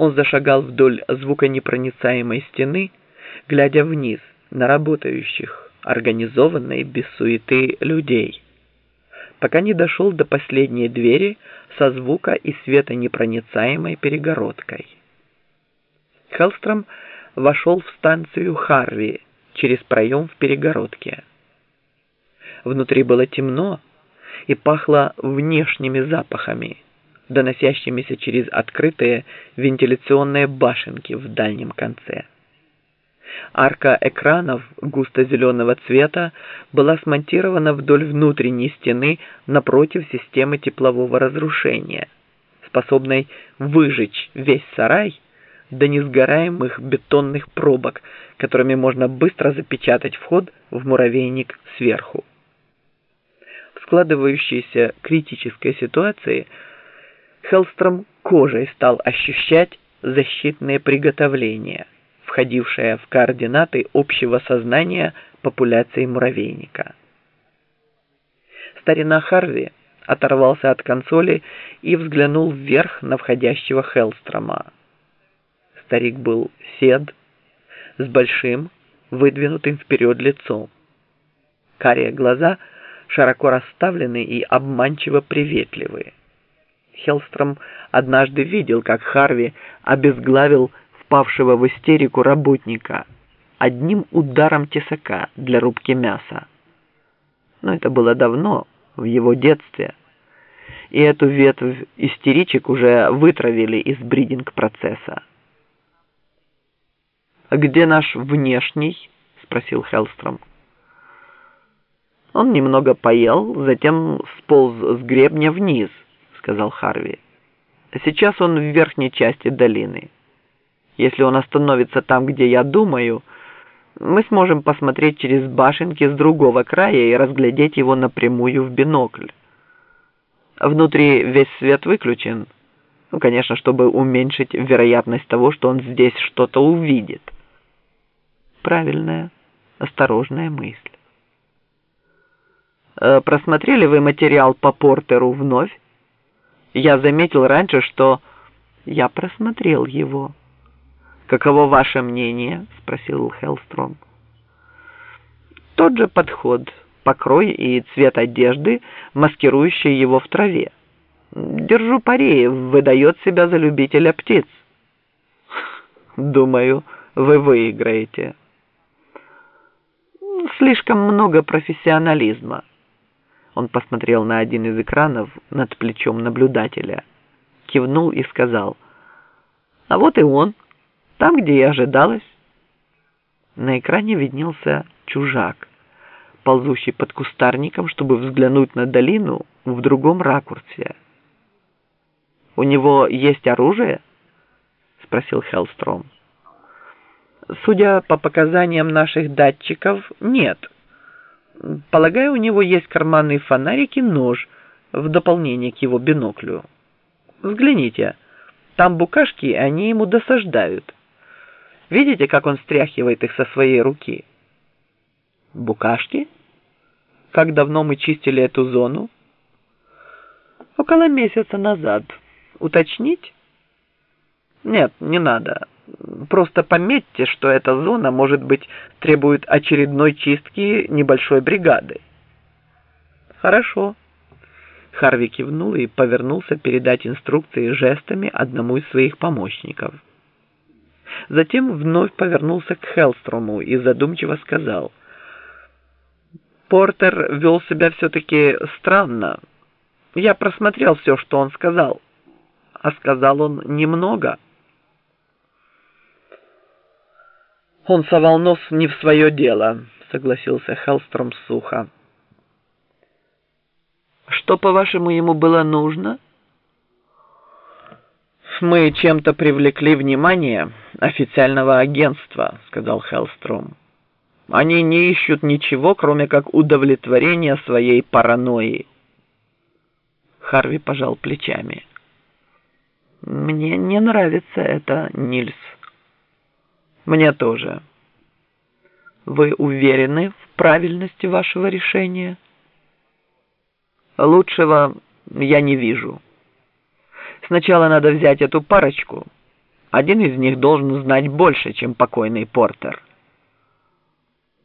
Он зашагал вдоль звуконепроницаемой стены, глядя вниз на работающих, организованной без суеты людей, пока не дошел до последней двери со звука и светонепроницаемой перегородкой. Хеллстром вошел в станцию Харви через проем в перегородке. Внутри было темно и пахло внешними запахами, доносящимися через открытые вентиляционные башенки в дальнем конце. Арка экранов густо-зеленого цвета была смонтирована вдоль внутренней стены напротив системы теплового разрушения, способной выжечь весь сарай до несгораемых бетонных пробок, которыми можно быстро запечатать вход в муравейник сверху. В складывающейся критической ситуации Хеллстром кожей стал ощущать защитные приготовления – входившая в координаты общего сознания популяции муравейника. Старина Харви оторвался от консоли и взглянул вверх на входящего Хелстрома. Старик был сед, с большим, выдвинутым вперед лицом. Карие глаза широко расставлены и обманчиво приветливые. Хелстром однажды видел, как Харви обезглавил впавшего в истерику работника одним ударом тесака для рубки мяса. Но это было давно, в его детстве, и эту ветвь истеричек уже вытравили из бридинг-процесса. «А где наш внешний?» — спросил Хеллстром. «Он немного поел, затем сполз с гребня вниз», — сказал Харви. «Сейчас он в верхней части долины». Если он остановится там, где я думаю, мы сможем посмотреть через башенки с другого края и разглядеть его напрямую в бинокль. Внутри весь свет выключен. Ну, конечно, чтобы уменьшить вероятность того, что он здесь что-то увидит. Правильная, осторожная мысль. Э, просмотрели вы материал по Портеру вновь? Я заметил раньше, что я просмотрел его. «Каково ваше мнение?» – спросил Хеллстром. «Тот же подход, покрой и цвет одежды, маскирующий его в траве. Держу пари, выдает себя за любителя птиц». «Думаю, вы выиграете». «Слишком много профессионализма». Он посмотрел на один из экранов над плечом наблюдателя, кивнул и сказал, «А вот и он» там, где и ожидалось. На экране виднелся чужак, ползущий под кустарником, чтобы взглянуть на долину в другом ракурсе. «У него есть оружие?» — спросил Хеллстром. «Судя по показаниям наших датчиков, нет. Полагаю, у него есть карманный фонарик и нож в дополнение к его биноклю. Взгляните, там букашки, они ему досаждают». Видите, как он стряхивает их со своей руки? Букашки? Как давно мы чистили эту зону? Около месяца назад. Уточнить? Нет, не надо. Просто пометьте, что эта зона, может быть, требует очередной чистки небольшой бригады. Хорошо. Харви кивнул и повернулся передать инструкции жестами одному из своих помощников. Затем вновь повернулся к Хеллстрому и задумчиво сказал. Портер вел себя все-таки странно. Я просмотрел все, что он сказал. А сказал он немного. Он совал нос не в свое дело, согласился Хеллстром сухо. Что, по-вашему, ему было нужно? — мы чем-то привлекли внимание официального агентства», — сказал Хеллстром. «Они не ищут ничего, кроме как удовлетворения своей паранойи». Харви пожал плечами. «Мне не нравится это, Нильс». «Мне тоже». «Вы уверены в правильности вашего решения?» «Лучшего я не вижу». Сначала надо взять эту парочку, Один из них должен знать больше, чем покойный Портер.